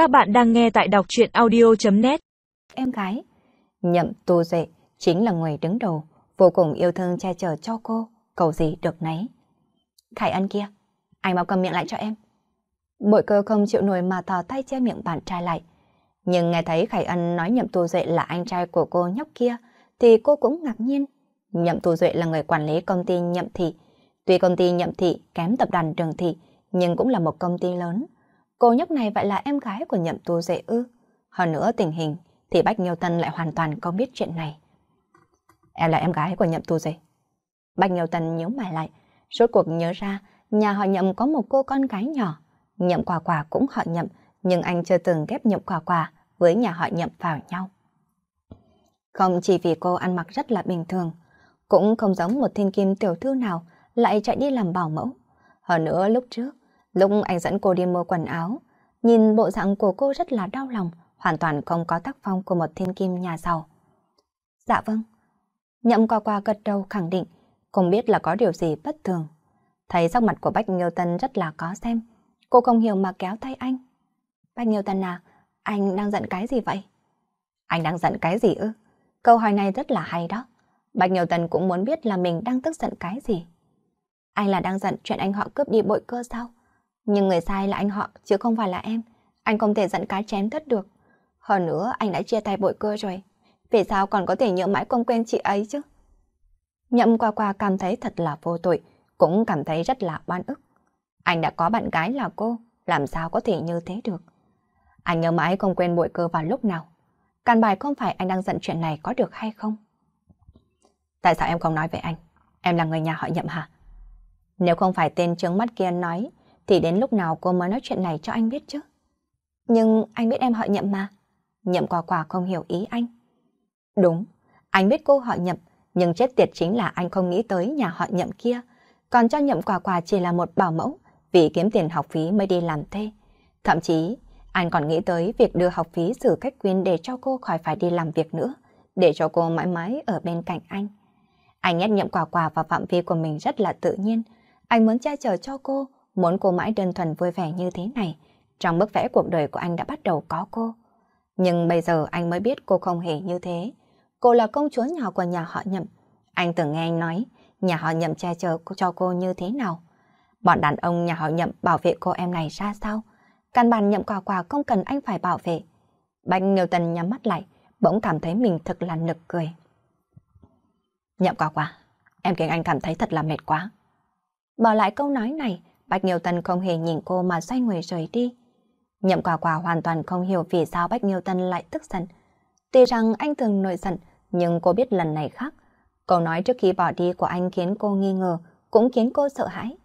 Các bạn đang nghe tại đọc chuyện audio.net Em gái Nhậm tu duệ chính là người đứng đầu, vô cùng yêu thương che chở cho cô, cầu gì được nấy. Khải Ân kia, anh mau cầm miệng lại cho em. Bội cơ không chịu nổi mà thò tay che miệng bạn trai lại. Nhưng nghe thấy Khải Ân nói Nhậm Tu Duệ là anh trai của cô nhóc kia, thì cô cũng ngạc nhiên. Nhậm Tu Duệ là người quản lý công ty Nhậm Thị. Tuy công ty Nhậm Thị kém tập đoàn Đường Thị, nhưng cũng là một công ty lớn. Cô nhóc này vậy là em gái của Nhậm Tu Dễ ư. Hơn nữa tình hình thì Bách Nghiêu Tân lại hoàn toàn không biết chuyện này. Em là em gái của Nhậm Tu Dễ. Bách Nghiêu Tân nhớ mày lại, rốt cuộc nhớ ra nhà họ Nhậm có một cô con gái nhỏ. Nhậm Quả Quả cũng họ Nhậm, nhưng anh chưa từng ghép Nhậm Quả Quả với nhà họ Nhậm vào nhau. Không chỉ vì cô ăn mặc rất là bình thường, cũng không giống một thiên kim tiểu thư nào lại chạy đi làm bảo mẫu. Hơn nữa lúc trước, lúc anh dẫn cô đi mua quần áo, nhìn bộ dạng của cô rất là đau lòng, hoàn toàn không có tác phong của một thiên kim nhà giàu. Dạ vâng. Nhậm qua qua gật đầu khẳng định, không biết là có điều gì bất thường. Thấy sắc mặt của Bách Nghiêu Tân rất là có xem, cô không hiểu mà kéo tay anh. Bách Nghiêu Tân à, anh đang giận cái gì vậy? Anh đang giận cái gì ư? Câu hỏi này rất là hay đó. Bạch Nhiều Tần cũng muốn biết là mình đang tức giận cái gì. Anh là đang giận chuyện anh họ cướp đi bội cơ sao? Nhưng người sai là anh họ chứ không phải là em. Anh không thể giận cái chém thất được. Hơn nữa anh đã chia tay bội cơ rồi. Vì sao còn có thể nhớ mãi không quen chị ấy chứ? Nhậm qua qua cảm thấy thật là vô tội, cũng cảm thấy rất là oan ức. Anh đã có bạn gái là cô, làm sao có thể như thế được? Anh nhớ mãi không quên bội cơ vào lúc nào. Căn bài không phải anh đang giận chuyện này có được hay không? Tại sao em không nói với anh? Em là người nhà họ nhậm hả? Nếu không phải tên trướng mắt kia nói, thì đến lúc nào cô mới nói chuyện này cho anh biết chứ? Nhưng anh biết em họ nhậm mà. Nhậm quả quả không hiểu ý anh. Đúng, anh biết cô họ nhậm, nhưng chết tiệt chính là anh không nghĩ tới nhà họ nhậm kia. Còn cho nhậm quả quả chỉ là một bảo mẫu, vì kiếm tiền học phí mới đi làm thê. Thậm chí, anh còn nghĩ tới việc đưa học phí xử cách quyên để cho cô khỏi phải đi làm việc nữa, để cho cô mãi mãi ở bên cạnh anh. Anh nhét nhậm quả quả vào phạm vi của mình rất là tự nhiên. Anh muốn che chở cho cô, muốn cô mãi đơn thuần vui vẻ như thế này. Trong bức vẽ cuộc đời của anh đã bắt đầu có cô. Nhưng bây giờ anh mới biết cô không hề như thế. Cô là công chúa nhỏ của nhà họ nhậm. Anh từng nghe anh nói, nhà họ nhậm che chở cho cô như thế nào. Bọn đàn ông nhà họ nhậm bảo vệ cô em này ra sao? Căn bản nhậm quả quả không cần anh phải bảo vệ. Bạch Nghiêu Tần nhắm mắt lại, bỗng cảm thấy mình thật là nực cười. Nhậm quả quả, em khiến anh cảm thấy thật là mệt quá. Bỏ lại câu nói này, Bách Nghiêu Tân không hề nhìn cô mà xoay người rời đi. Nhậm quả quả hoàn toàn không hiểu vì sao Bách Nghiêu Tân lại tức giận. Tuy rằng anh thường nổi giận, nhưng cô biết lần này khác. Câu nói trước khi bỏ đi của anh khiến cô nghi ngờ, cũng khiến cô sợ hãi.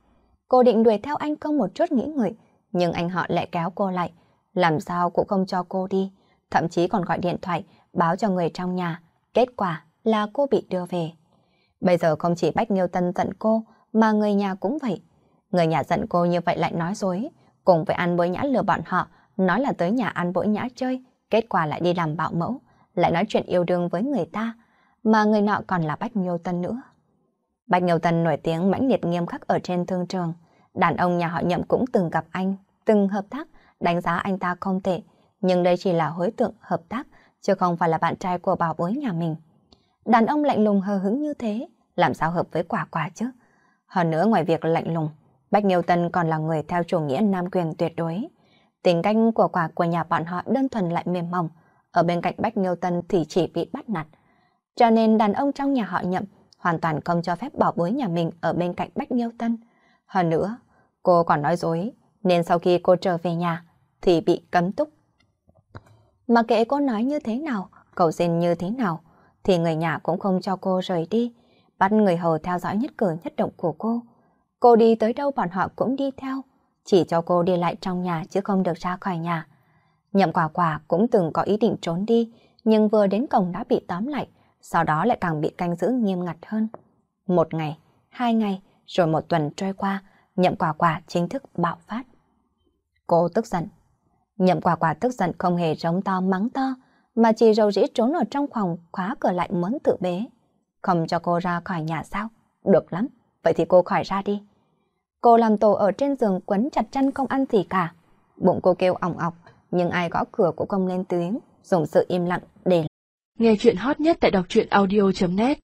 Cô định đuổi theo anh không một chút nghĩ ngợi, nhưng anh họ lại kéo cô lại, làm sao cũng không cho cô đi, thậm chí còn gọi điện thoại báo cho người trong nhà, kết quả là cô bị đưa về. Bây giờ không chỉ Bách Nghiêu Tân giận cô, mà người nhà cũng vậy. Người nhà giận cô như vậy lại nói dối, cùng với ăn bối nhã lừa bọn họ, nói là tới nhà ăn bối nhã chơi, kết quả lại đi làm bạo mẫu, lại nói chuyện yêu đương với người ta, mà người nọ còn là Bách Nghiêu Tân nữa. Bách Nghiêu Tân nổi tiếng mãnh liệt nghiêm khắc ở trên thương trường, đàn ông nhà họ nhậm cũng từng gặp anh, từng hợp tác, đánh giá anh ta không tệ, nhưng đây chỉ là hối tượng hợp tác, chứ không phải là bạn trai của bảo bối nhà mình. Đàn ông lạnh lùng hờ hững như thế, làm sao hợp với quả quả chứ? Hơn nữa ngoài việc lạnh lùng, Bách Nghiêu Tân còn là người theo chủ nghĩa nam quyền tuyệt đối. Tình canh của quả của nhà bọn họ đơn thuần lại mềm mỏng, ở bên cạnh Bách Nghiêu Tân thì chỉ bị bắt nạt. Cho nên đàn ông trong nhà họ nhậm hoàn toàn không cho phép bảo bối nhà mình ở bên cạnh Bách Nghiêu Tân. Hơn nữa, cô còn nói dối, nên sau khi cô trở về nhà thì bị cấm túc. Mà kệ cô nói như thế nào, cầu xin như thế nào, thì người nhà cũng không cho cô rời đi, bắt người hầu theo dõi nhất cử nhất động của cô. Cô đi tới đâu bọn họ cũng đi theo, chỉ cho cô đi lại trong nhà chứ không được ra khỏi nhà. Nhậm quả quả cũng từng có ý định trốn đi, nhưng vừa đến cổng đã bị tóm lại, sau đó lại càng bị canh giữ nghiêm ngặt hơn. Một ngày, hai ngày, rồi một tuần trôi qua, nhậm quả quả chính thức bạo phát. Cô tức giận. Nhậm quả quả tức giận không hề rống to mắng to, mà chỉ rầu rĩ trốn ở trong phòng khóa cửa lại muốn tự bế. Không cho cô ra khỏi nhà sao? Được lắm, vậy thì cô khỏi ra đi. Cô làm tổ ở trên giường quấn chặt chăn không ăn gì cả. Bụng cô kêu ỏng ọc, nhưng ai gõ cửa cũng không lên tiếng, dùng sự im lặng để Nghe chuyện hot nhất tại đọc truyện audio.net